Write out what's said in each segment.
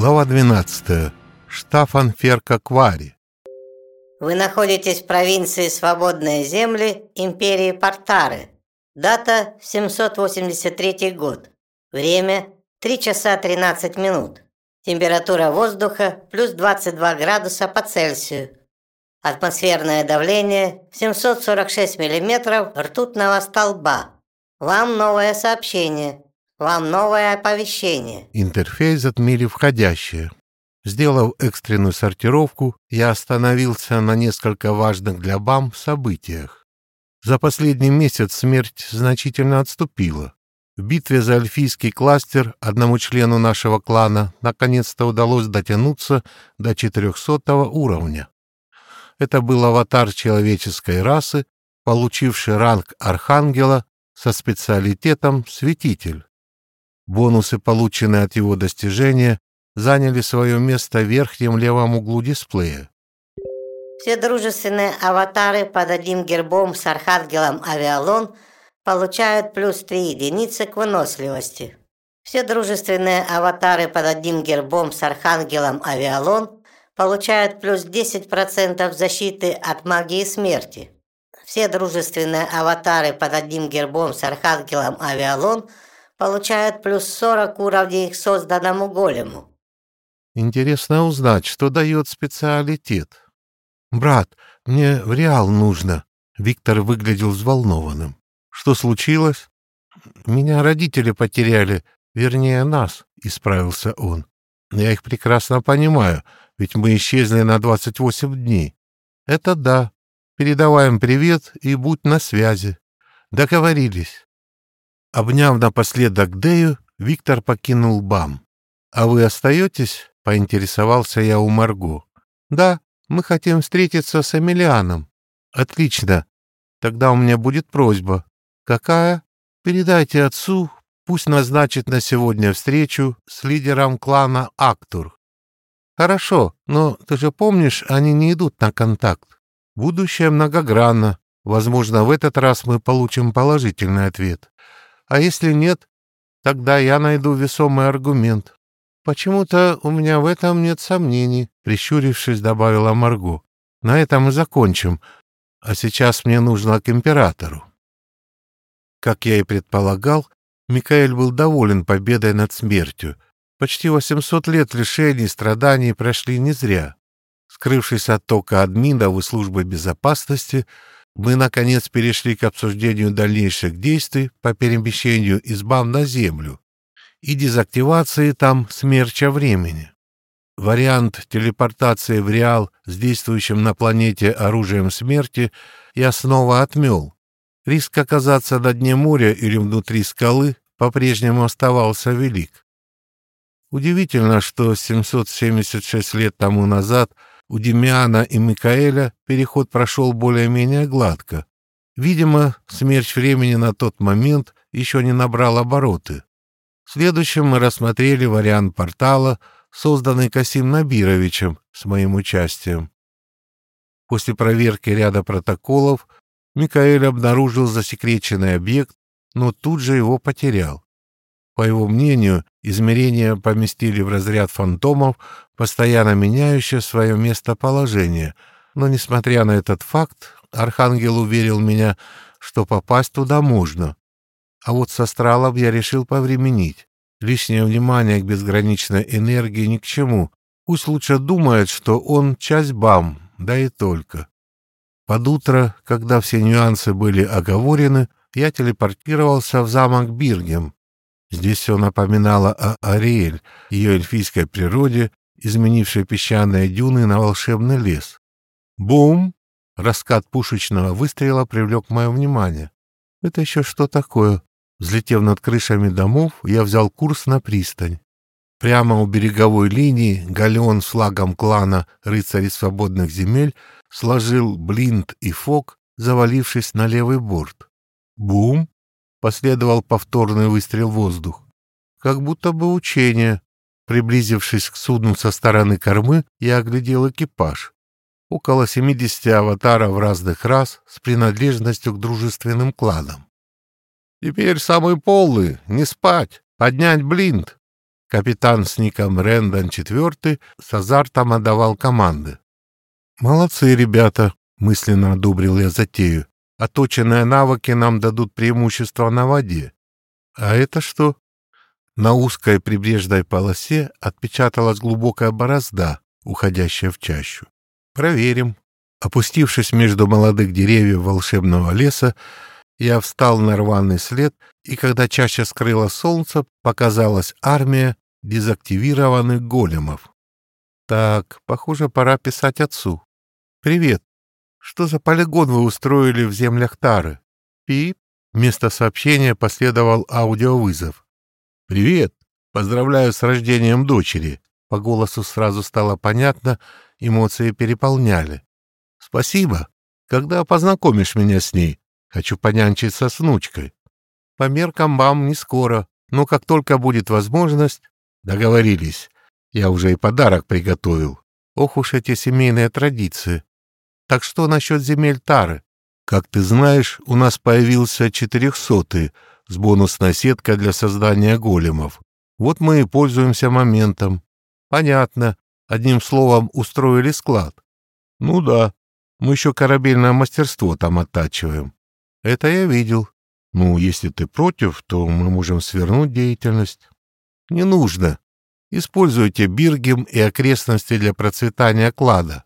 Глава 12. Штафан Ферка Квари. Вы находитесь в провинции Свободные земли империи Портары. Дата 783 год. Время 3 часа 13 минут. Температура воздуха плюс 22 градуса по Цельсию. Атмосферное давление 746 миллиметров ртутного столба. Вам новое сообщение. Вам новое оповещение. Интерфейс затмили входящее. Сделав экстренную сортировку, я остановился на несколько важных для БАМ событиях. За последний месяц смерть значительно отступила. В битве за эльфийский кластер одному члену нашего клана наконец-то удалось дотянуться до 400 уровня. Это был аватар человеческой расы, получивший ранг Архангела со специалитетом «Светитель». Бонусы, полученные от его достижения, заняли свое место в верхнем левом углу дисплея. Все дружественные аватары под одним гербом с Архангелом Авиалон получают плюс 3 единицы к выносливости. Все дружественные аватары под одним гербом с Архангелом Авиалон получают плюс 10% защиты от магии смерти. Все дружественные аватары под одним гербом с Архангелом Авиалон получают плюс 40 уровней к созданному голему. Интересно узнать, что дает специалитет. «Брат, мне в Реал нужно». Виктор выглядел взволнованным. «Что случилось?» «Меня родители потеряли, вернее, нас», — исправился он. «Я их прекрасно понимаю. Ведь мы исчезли на 28 дней. Это да. Передаваем привет и будь на связи. Договорились. Обняв напоследок Дею, Виктор покинул БАМ. «А вы остаетесь?» — поинтересовался я у Марго. «Да, мы хотим встретиться с Эмилианом». «Отлично. Тогда у меня будет просьба». «Какая?» «Передайте отцу, пусть назначит на сегодня встречу с лидером клана Актур. Хорошо, но ты же помнишь, они не идут на контакт. Будущее многогранно. Возможно, в этот раз мы получим положительный ответ. А если нет, тогда я найду весомый аргумент. Почему-то у меня в этом нет сомнений, прищурившись, добавила Марго. На этом мы закончим. А сейчас мне нужно к императору. Как я и предполагал, Микаэль был доволен победой над смертью — Почти 800 лет лишений и страданий прошли не зря. Скрывшись от тока админов и службы безопасности, мы, наконец, перешли к обсуждению дальнейших действий по перемещению из БАМ на Землю и дезактивации там смерча времени. Вариант телепортации в Реал с действующим на планете оружием смерти я снова отмел. Риск оказаться на дне моря или внутри скалы по-прежнему оставался велик. Удивительно, что 776 лет тому назад у Демиана и Микаэля переход прошел более-менее гладко. Видимо, смерть времени на тот момент еще не набрал обороты. Следующим мы рассмотрели вариант портала, созданный Касим Набировичем с моим участием. После проверки ряда протоколов Микаэль обнаружил засекреченный объект, но тут же его потерял. По его мнению, измерения поместили в разряд фантомов, постоянно меняющие свое местоположение. Но, несмотря на этот факт, Архангел уверил меня, что попасть туда можно. А вот с астралом я решил повременить. Лишнее внимание к безграничной энергии ни к чему. Пусть лучше думает, что он часть БАМ, да и только. Под утро, когда все нюансы были оговорены, я телепортировался в замок Биргем, Здесь все напоминало о Ариэль, ее эльфийской природе, изменившей песчаные дюны на волшебный лес. Бум! Раскат пушечного выстрела привлек мое внимание. Это еще что такое? Взлетев над крышами домов, я взял курс на пристань. Прямо у береговой линии галеон с флагом клана рыцарей свободных земель сложил Блинт и Фок, завалившись на левый борт. Бум! Последовал повторный выстрел в воздух. Как будто бы учение. Приблизившись к судну со стороны кормы, я оглядел экипаж. Около 70 аватаров разных рас с принадлежностью к дружественным кланам. «Теперь самый полный, не спать, поднять блинт!» Капитан с ником Рэндон IV с азартом отдавал команды. «Молодцы, ребята!» — мысленно одобрил я затею. «Оточенные навыки нам дадут преимущество на воде. А это что?» На узкой прибрежной полосе отпечаталась глубокая борозда, уходящая в чащу. «Проверим». Опустившись между молодых деревьев волшебного леса, я встал на рваный след, и когда чаще скрыла солнце, показалась армия дезактивированных големов. Так, похоже, пора писать отцу. «Привет. Что за полигон вы устроили в землях Тары?» «Пип». Вместо сообщения последовал аудиовызов. «Привет. Поздравляю с рождением дочери». По голосу сразу стало понятно, эмоции переполняли. «Спасибо. Когда познакомишь меня с ней? Хочу понянчиться с внучкой. По меркам вам не скоро, но как только будет возможность... Договорились. Я уже и подарок приготовил. Ох уж эти семейные традиции. Так что насчет земель Тары? Как ты знаешь, у нас появился четырехсотый с бонусной сеткой для создания големов. Вот мы и пользуемся моментом. Понятно. Одним словом, устроили склад. Ну да, мы еще корабельное мастерство там оттачиваем. Это я видел. Ну, если ты против, то мы можем свернуть деятельность. Не нужно. Используйте Биргем и окрестности для процветания клада.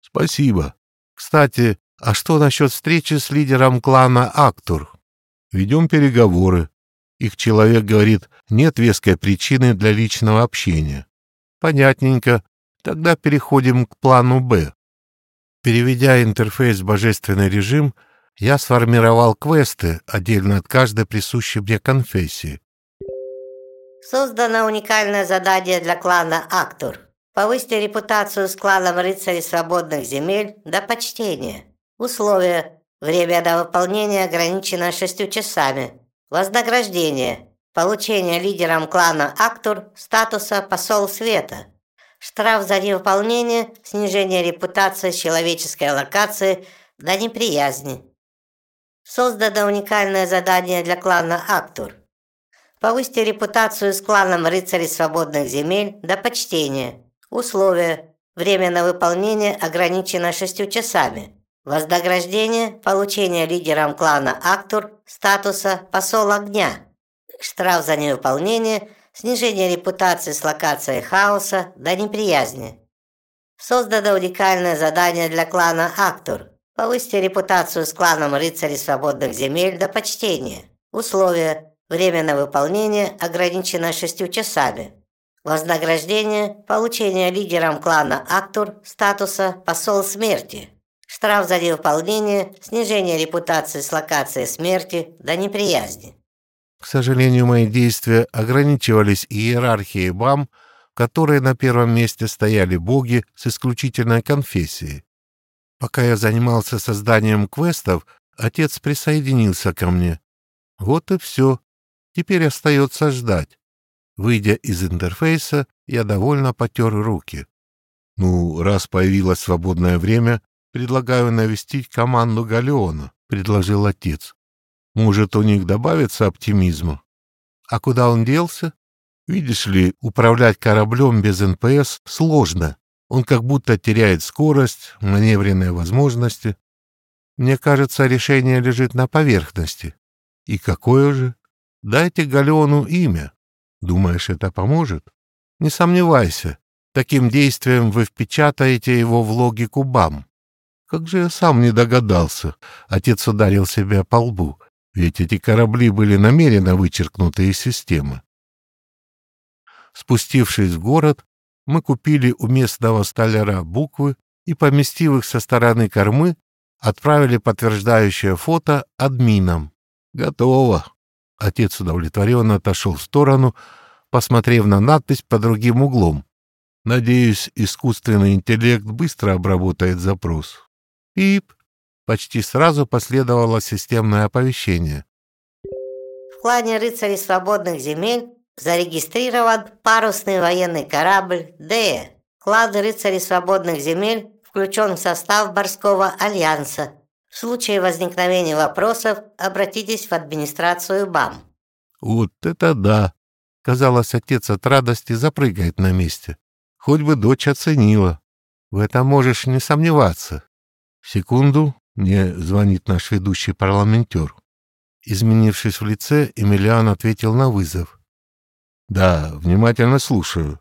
Спасибо. Кстати, а что насчет встречи с лидером клана Актур? Ведем переговоры. Их человек говорит, нет веской причины для личного общения. Понятненько. Тогда переходим к плану «Б». Переведя интерфейс в божественный режим, я сформировал квесты, отдельно от каждой присущей мне конфессии. Создано уникальное задание для клана Актур. Повысьте репутацию с кланом рыцарей свободных земель до почтения. Условия. Время до выполнения ограничено шестью часами. Вознаграждение. Получение лидером клана Актур статуса «Посол Света». Штраф за невыполнение, снижение репутации человеческой локации до неприязни. Создано уникальное задание для клана Актур. Повысьте репутацию с кланом рыцарей свободных земель до почтения. Условия. Время на выполнение ограничено шестью часами. Вознаграждение – получение лидером клана Актур статуса «Посол огня». Штраф за невыполнение – снижение репутации с локацией хаоса до неприязни. Создано уникальное задание для клана Актур – Повысьте репутацию с кланом рыцарей свободных земель до почтения. Условия. Время на выполнение ограничено шестью часами. Вознаграждение. Получение лидером клана Актур статуса «Посол смерти». Штраф за невыполнение, снижение репутации с локацией смерти до неприязни. К сожалению, мои действия ограничивались иерархией БАМ, в которой на первом месте стояли боги с исключительной конфессией. Пока я занимался созданием квестов, отец присоединился ко мне. Вот и все. Теперь остается ждать. Выйдя из интерфейса, я довольно потер руки. «Ну, раз появилось свободное время, предлагаю навестить команду Галеона», — предложил отец. «Может, у них добавится оптимизма?» «А куда он делся?» «Видишь ли, управлять кораблем без НПС сложно. Он как будто теряет скорость, маневренные возможности. Мне кажется, решение лежит на поверхности. И какое же? Дайте Галеону имя. Думаешь, это поможет? Не сомневайся. Таким действием вы впечатаете его в логику БАМ. Как же я сам не догадался. Отец ударил себя по лбу. Ведь эти корабли были намеренно вычеркнуты из системы. Спустившись в город, мы купили у местного столяра буквы и, поместив их со стороны кормы, отправили подтверждающее фото админам. «Готово!» Отец удовлетворенно отошел в сторону, посмотрев на надпись по другим углом. «Надеюсь, искусственный интеллект быстро обработает запрос». «Пип!» Почти сразу последовало системное оповещение. В клане рыцарей свободных земель Зарегистрирован парусный военный корабль «Д». Клад рыцарей свободных земель включен в состав Морского альянса. В случае возникновения вопросов обратитесь в администрацию БАМ. Вот это да! Казалось, отец от радости запрыгает на месте. Хоть бы дочь оценила. В этом можешь не сомневаться. Секунду, мне звонит наш ведущий парламентер. Изменившись в лице, Эмилиан ответил на вызов. «Да, внимательно слушаю.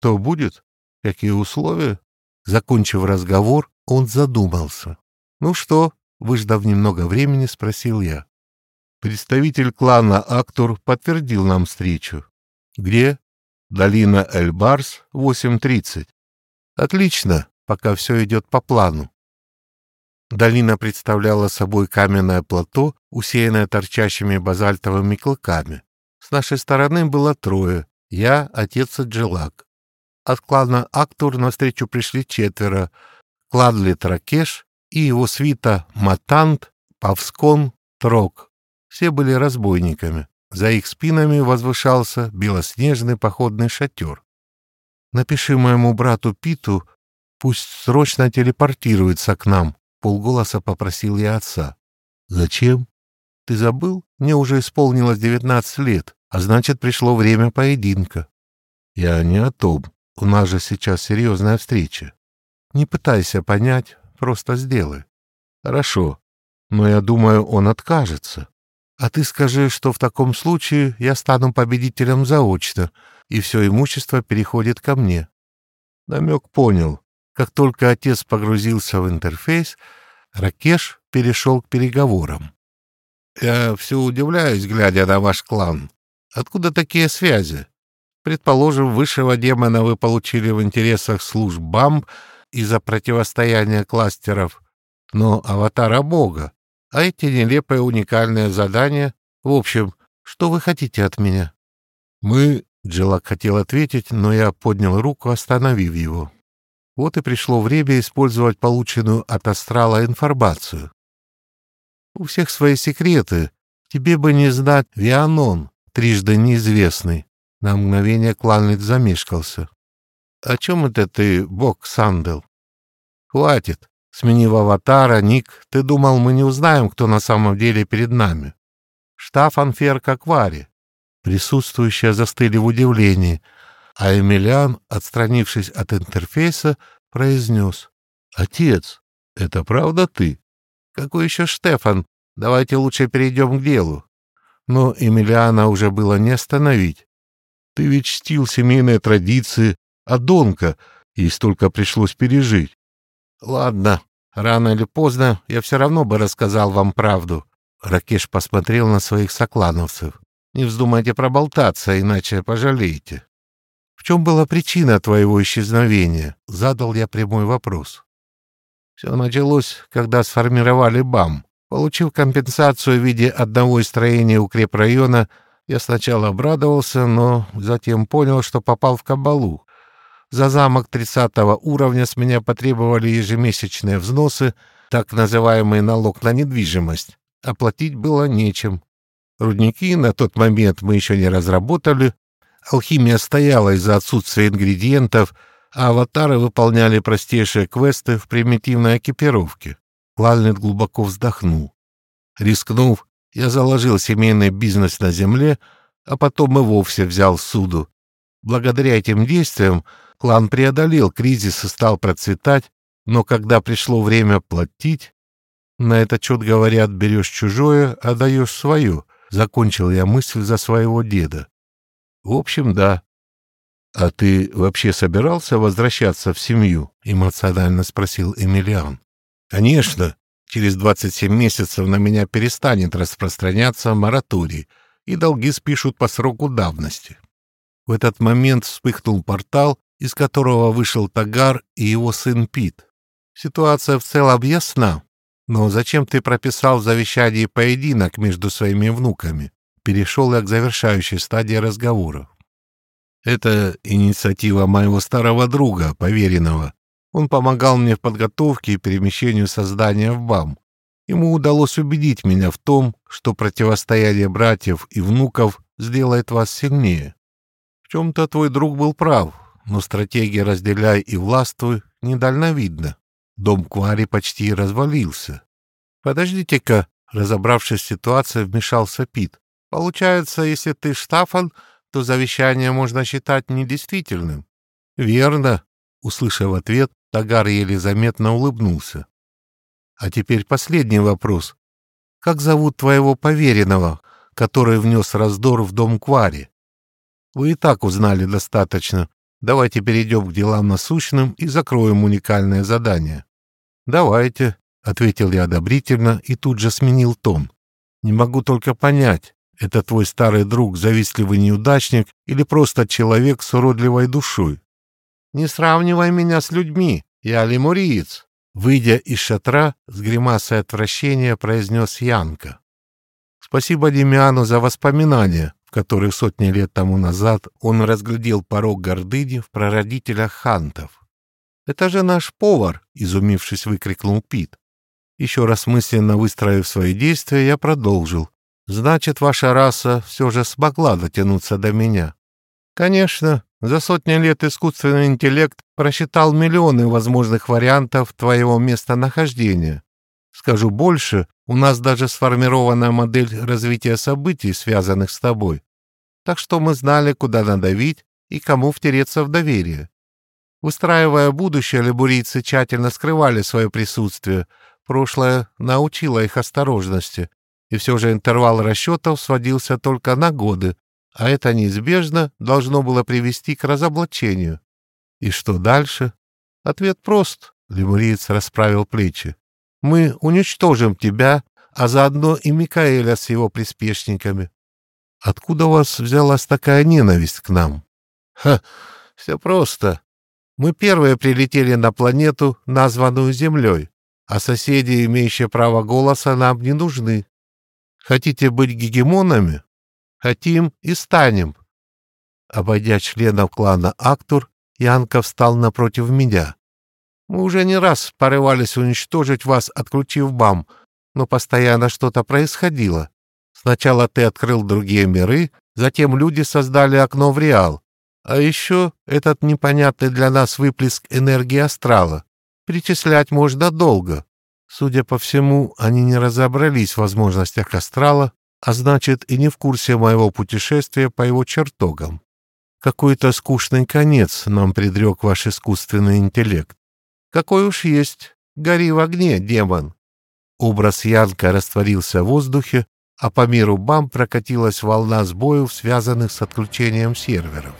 Что будет? Какие условия?» Закончив разговор, он задумался. «Ну что?» — выждав немного времени, спросил я. Представитель клана Актор подтвердил нам встречу. «Где?» «Долина Эльбарс, 8.30». «Отлично, пока все идет по плану». Долина представляла собой каменное плато, усеянное торчащими базальтовыми клыками. С нашей стороны было трое — я, отец и Джилак. От клана Актур навстречу пришли четверо — Кладли Тракеш и его свита Матант, Павскон, Трок. Все были разбойниками. За их спинами возвышался белоснежный походный шатер. «Напиши моему брату Питу, пусть срочно телепортируется к нам», — полголоса попросил я отца. «Зачем? Ты забыл? Мне уже исполнилось девятнадцать лет, а значит, пришло время поединка». «Я не о том. У нас же сейчас серьезная встреча. Не пытайся понять, просто сделай». «Хорошо, но я думаю, он откажется. А ты скажи, что в таком случае я стану победителем заочно, и все имущество переходит ко мне». Намек понял. Как только отец погрузился в интерфейс, Ракеш перешел к переговорам. «Я все удивляюсь, глядя на ваш клан. Откуда такие связи? Предположим, высшего демона вы получили в интересах служб БАМ из-за противостояния кластеров, но аватара бога. А эти нелепые уникальные задания... В общем, что вы хотите от меня? Мы... Джилак хотел ответить, но я поднял руку, остановив его. Вот и пришло время использовать полученную от астрала информацию. У всех свои секреты. Тебе бы не знать Вианон, трижды неизвестный. На мгновение Кланлет замешкался. «О чем это ты, бог Сандел?» «Хватит. Сменив аватара, ник, ты думал, мы не узнаем, кто на самом деле перед нами. Штафан Ферк Аквари. Присутствующие застыли в удивлении, а Эмилиан, отстранившись от интерфейса, произнес. «Отец, это правда ты?» «Какой еще Штефан? Давайте лучше перейдем к делу». Но Эмилиана уже было не остановить. «Ты ведь чтил семейные традиции, а Донка, ей столько пришлось пережить. Ладно, рано или поздно я все равно бы рассказал вам правду. Ракеш посмотрел на своих соклановцев. Не вздумайте проболтаться, иначе пожалеете. В чем была причина твоего исчезновения? Задал я прямой вопрос. Все началось, когда сформировали БАМ. Получив компенсацию в виде одного из строений укрепрайона, я сначала обрадовался, но затем понял, что попал в кабалу. За замок 30 уровня с меня потребовали ежемесячные взносы, так называемый налог на недвижимость. Оплатить было нечем. Рудники на тот момент мы еще не разработали. Алхимия стояла из-за отсутствия ингредиентов, а аватары выполняли простейшие квесты в примитивной экипировке. Клалнет глубоко вздохнул. Рискнув, я заложил семейный бизнес на земле, а потом и вовсе взял суду. Благодаря этим действиям Клан преодолел кризис и стал процветать, но когда пришло время платить, на этот счет говорят, берешь чужое, а даешь свое. Закончил я мысль за своего деда. В общем, да. А ты вообще собирался возвращаться в семью? Эмоционально спросил Эмилиан. Конечно. Через 27 месяцев на меня перестанет распространяться мораторий, и долги спишут по сроку давности. В этот момент вспыхнул портал, из которого вышел Тагар и его сын Пит. Ситуация в целом ясна, но зачем ты прописал в завещании поединок между своими внуками? Перешел я к завершающей стадии разговора. Это инициатива моего старого друга, поверенного. Он помогал мне в подготовке и перемещению создания в БАМ. Ему удалось убедить меня в том, что противостояние братьев и внуков сделает вас сильнее. В чем-то твой друг был прав, но стратегия «разделяй и властвуй» недальновидна. Дом Квари почти развалился. «Подождите-ка», — разобравшись в ситуации, вмешался Пит. «Получается, если ты Штафан, что завещание можно считать недействительным. Верно, услышав ответ, Тагар еле заметно улыбнулся. А теперь последний вопрос. Как зовут твоего поверенного, который внес раздор в дом Квари? Вы и так узнали достаточно. Давайте перейдем к делам насущным и закроем уникальное задание. Давайте, — ответил я одобрительно и тут же сменил тон. Не могу только понять, это твой старый друг, завистливый неудачник или просто человек с уродливой душой? Не сравнивай меня с людьми, я лемуриец. Выйдя из шатра, с гримасой отвращения произнес Янка. Спасибо Демиану за воспоминания, которых сотни лет тому назад он разглядел порог гордыни в прародителях хантов. «Это же наш повар!» — изумившись, выкрикнул Пит. Еще раз мысленно выстроив свои действия, я продолжил. Значит, ваша раса все же смогла дотянуться до меня. Конечно, за сотни лет искусственный интеллект просчитал миллионы возможных вариантов твоего местонахождения. Скажу больше, у нас даже сформирована модель развития событий, связанных с тобой. Так что мы знали, куда надавить и кому втереться в доверие. Выстраивая будущее, либурийцы тщательно скрывали свое присутствие. Прошлое научило их осторожности, и все же интервал расчетов сводился только на годы, а это неизбежно должно было привести к разоблачению. И что дальше? Ответ прост, лемуриец расправил плечи. Мы уничтожим тебя, а заодно и Микаэля с его приспешниками. Откуда у вас взялась такая ненависть к нам? Ха, все просто. Мы первые прилетели на планету, названную Землей, а соседи, имеющие право голоса, нам не нужны. Хотите быть гегемонами? Хотим и станем. Обойдя членов клана Актур, Янка встал напротив меня. Мы уже не раз порывались уничтожить вас, отключив БАМ, но постоянно что-то происходило. Сначала ты открыл другие миры, затем люди создали окно в Реал. А еще этот непонятный для нас выплеск энергии астрала. Перечислять можно долго. Судя по всему, они не разобрались в возможностях астрала, а значит и не в курсе моего путешествия по его чертогам. Какой-то скучный конец нам предрек ваш искусственный интеллект. Какой уж есть. Гори в огне, демон. Образ Янка растворился в воздухе, а по миру БАМ прокатилась волна сбоев, связанных с отключением серверов.